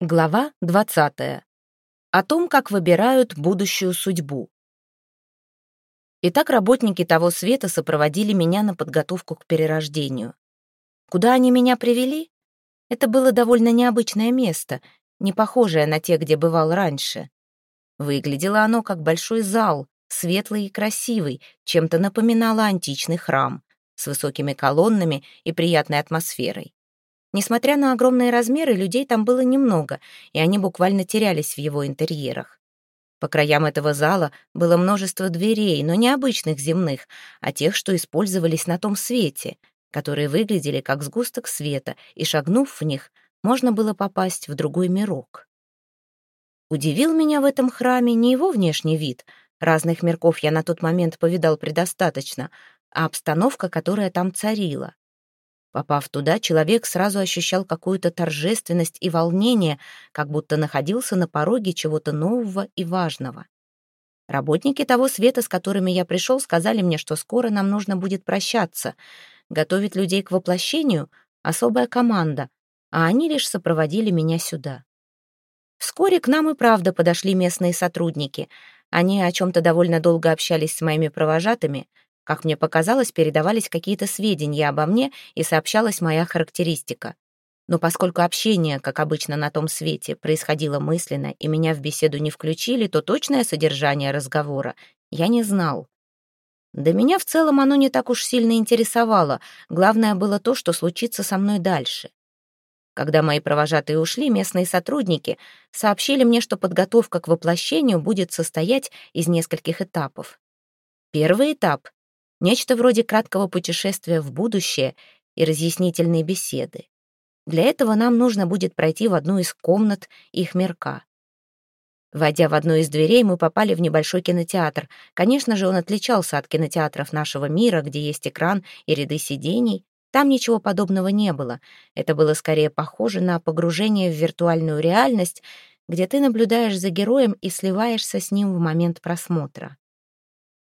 Глава 20. О том, как выбирают будущую судьбу. Итак, работники того света сопроводили меня на подготовку к перерождению. Куда они меня привели? Это было довольно необычное место, не похожее на те, где бывал раньше. Выглядело оно как большой зал, светлый и красивый, чем-то напоминало античный храм, с высокими колоннами и приятной атмосферой. Несмотря на огромные размеры, людей там было немного, и они буквально терялись в его интерьерах. По краям этого зала было множество дверей, но не обычных земных, а тех, что использовались на том свете, которые выглядели как сгусток света, и, шагнув в них, можно было попасть в другой мирок. Удивил меня в этом храме не его внешний вид, разных мирков я на тот момент повидал предостаточно, а обстановка, которая там царила. Попав туда, человек сразу ощущал какую-то торжественность и волнение, как будто находился на пороге чего-то нового и важного. Работники того света, с которыми я пришел, сказали мне, что скоро нам нужно будет прощаться. Готовить людей к воплощению — особая команда, а они лишь сопроводили меня сюда. Вскоре к нам и правда подошли местные сотрудники. Они о чем-то довольно долго общались с моими провожатыми — как мне показалось, передавались какие-то сведения обо мне и сообщалась моя характеристика. Но поскольку общение, как обычно на том свете, происходило мысленно и меня в беседу не включили, то точное содержание разговора я не знал. Да меня в целом оно не так уж сильно интересовало, главное было то, что случится со мной дальше. Когда мои провожатые ушли, местные сотрудники сообщили мне, что подготовка к воплощению будет состоять из нескольких этапов. Первый этап Нечто вроде краткого путешествия в будущее и разъяснительной беседы. Для этого нам нужно будет пройти в одну из комнат их мирка. Войдя в одну из дверей, мы попали в небольшой кинотеатр. Конечно же, он отличался от кинотеатров нашего мира, где есть экран и ряды сидений. Там ничего подобного не было. Это было скорее похоже на погружение в виртуальную реальность, где ты наблюдаешь за героем и сливаешься с ним в момент просмотра.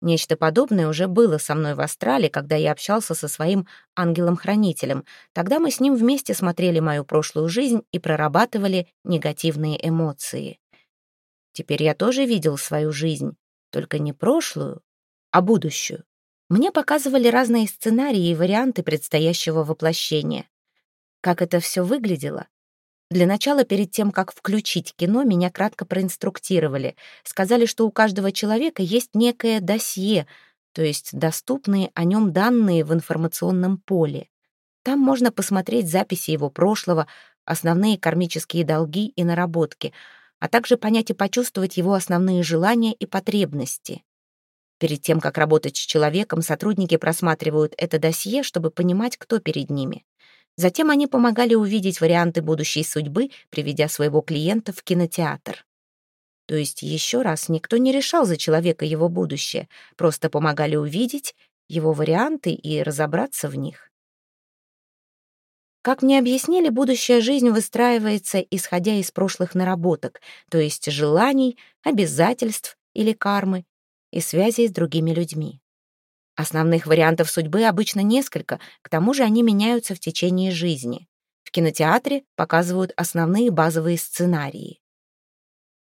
Нечто подобное уже было со мной в Астрале, когда я общался со своим ангелом-хранителем. Тогда мы с ним вместе смотрели мою прошлую жизнь и прорабатывали негативные эмоции. Теперь я тоже видел свою жизнь, только не прошлую, а будущую. Мне показывали разные сценарии и варианты предстоящего воплощения. Как это все выглядело, для начала, перед тем, как включить кино, меня кратко проинструктировали. Сказали, что у каждого человека есть некое досье, то есть доступные о нем данные в информационном поле. Там можно посмотреть записи его прошлого, основные кармические долги и наработки, а также понять и почувствовать его основные желания и потребности. Перед тем, как работать с человеком, сотрудники просматривают это досье, чтобы понимать, кто перед ними. Затем они помогали увидеть варианты будущей судьбы, приведя своего клиента в кинотеатр. То есть еще раз никто не решал за человека его будущее, просто помогали увидеть его варианты и разобраться в них. Как мне объяснили, будущая жизнь выстраивается, исходя из прошлых наработок, то есть желаний, обязательств или кармы и связей с другими людьми. Основных вариантов судьбы обычно несколько, к тому же они меняются в течение жизни. В кинотеатре показывают основные базовые сценарии.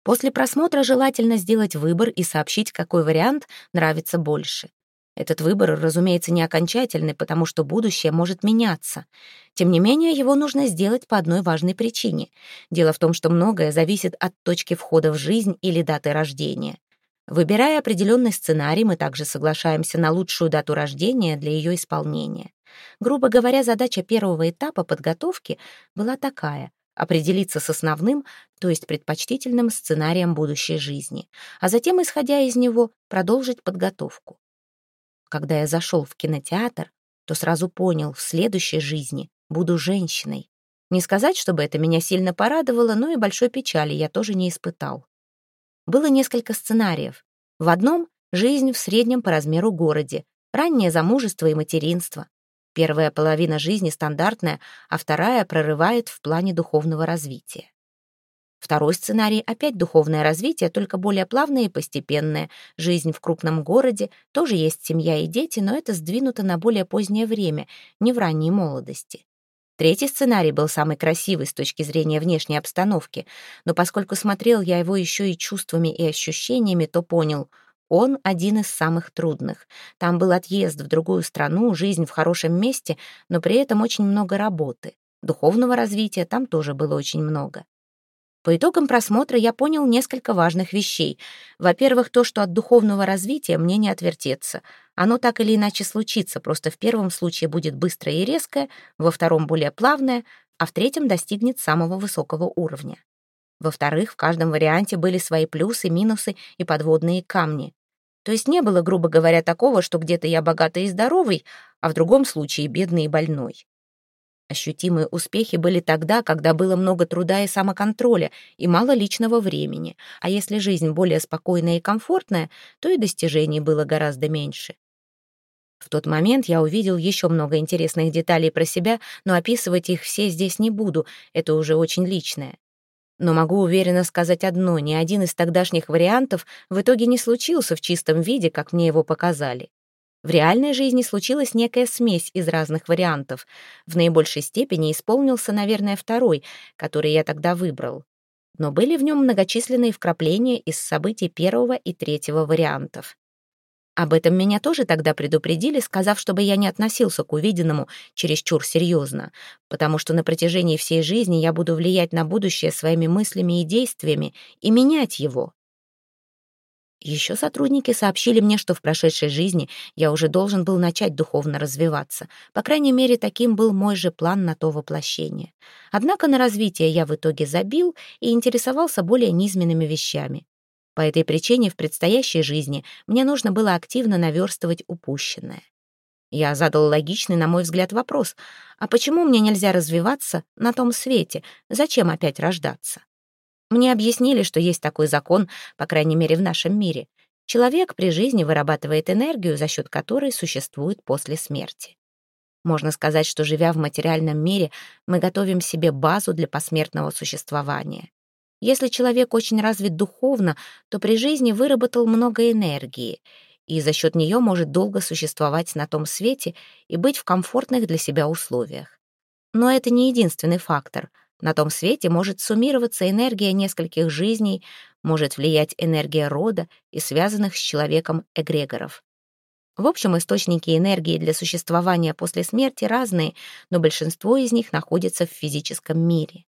После просмотра желательно сделать выбор и сообщить, какой вариант нравится больше. Этот выбор, разумеется, не окончательный, потому что будущее может меняться. Тем не менее, его нужно сделать по одной важной причине. Дело в том, что многое зависит от точки входа в жизнь или даты рождения. Выбирая определенный сценарий, мы также соглашаемся на лучшую дату рождения для ее исполнения. Грубо говоря, задача первого этапа подготовки была такая — определиться с основным, то есть предпочтительным сценарием будущей жизни, а затем, исходя из него, продолжить подготовку. Когда я зашел в кинотеатр, то сразу понял, в следующей жизни буду женщиной. Не сказать, чтобы это меня сильно порадовало, но и большой печали я тоже не испытал. Было несколько сценариев. В одном — жизнь в среднем по размеру городе, раннее замужество и материнство. Первая половина жизни стандартная, а вторая прорывает в плане духовного развития. Второй сценарий — опять духовное развитие, только более плавное и постепенное. Жизнь в крупном городе, тоже есть семья и дети, но это сдвинуто на более позднее время, не в ранней молодости. Третий сценарий был самый красивый с точки зрения внешней обстановки, но поскольку смотрел я его еще и чувствами и ощущениями, то понял — он один из самых трудных. Там был отъезд в другую страну, жизнь в хорошем месте, но при этом очень много работы. Духовного развития там тоже было очень много. По итогам просмотра я понял несколько важных вещей. Во-первых, то, что от духовного развития мне не отвертеться. Оно так или иначе случится, просто в первом случае будет быстрое и резкое, во втором более плавное, а в третьем достигнет самого высокого уровня. Во-вторых, в каждом варианте были свои плюсы, минусы и подводные камни. То есть не было, грубо говоря, такого, что где-то я богатый и здоровый, а в другом случае бедный и больной. Ощутимые успехи были тогда, когда было много труда и самоконтроля, и мало личного времени. А если жизнь более спокойная и комфортная, то и достижений было гораздо меньше. В тот момент я увидел еще много интересных деталей про себя, но описывать их все здесь не буду, это уже очень личное. Но могу уверенно сказать одно, ни один из тогдашних вариантов в итоге не случился в чистом виде, как мне его показали. В реальной жизни случилась некая смесь из разных вариантов. В наибольшей степени исполнился, наверное, второй, который я тогда выбрал. Но были в нем многочисленные вкрапления из событий первого и третьего вариантов. Об этом меня тоже тогда предупредили, сказав, чтобы я не относился к увиденному чересчур серьезно, потому что на протяжении всей жизни я буду влиять на будущее своими мыслями и действиями и менять его. Еще сотрудники сообщили мне, что в прошедшей жизни я уже должен был начать духовно развиваться. По крайней мере, таким был мой же план на то воплощение. Однако на развитие я в итоге забил и интересовался более низменными вещами. По этой причине в предстоящей жизни мне нужно было активно наверстывать упущенное. Я задал логичный, на мой взгляд, вопрос. А почему мне нельзя развиваться на том свете? Зачем опять рождаться? Мне объяснили, что есть такой закон, по крайней мере, в нашем мире. Человек при жизни вырабатывает энергию, за счет которой существует после смерти. Можно сказать, что, живя в материальном мире, мы готовим себе базу для посмертного существования. Если человек очень развит духовно, то при жизни выработал много энергии, и за счет нее может долго существовать на том свете и быть в комфортных для себя условиях. Но это не единственный фактор. На том свете может суммироваться энергия нескольких жизней, может влиять энергия рода и связанных с человеком эгрегоров. В общем, источники энергии для существования после смерти разные, но большинство из них находится в физическом мире.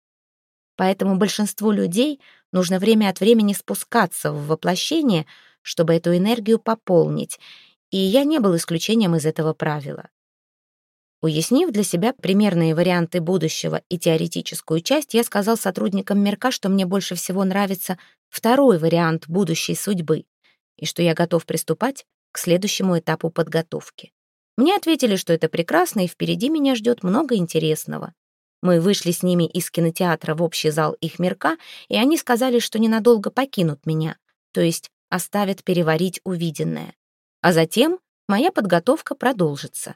Поэтому большинству людей нужно время от времени спускаться в воплощение, чтобы эту энергию пополнить, и я не был исключением из этого правила. Уяснив для себя примерные варианты будущего и теоретическую часть, я сказал сотрудникам Мерка, что мне больше всего нравится второй вариант будущей судьбы и что я готов приступать к следующему этапу подготовки. Мне ответили, что это прекрасно, и впереди меня ждет много интересного. Мы вышли с ними из кинотеатра в общий зал их мирка, и они сказали, что ненадолго покинут меня, то есть оставят переварить увиденное. А затем моя подготовка продолжится.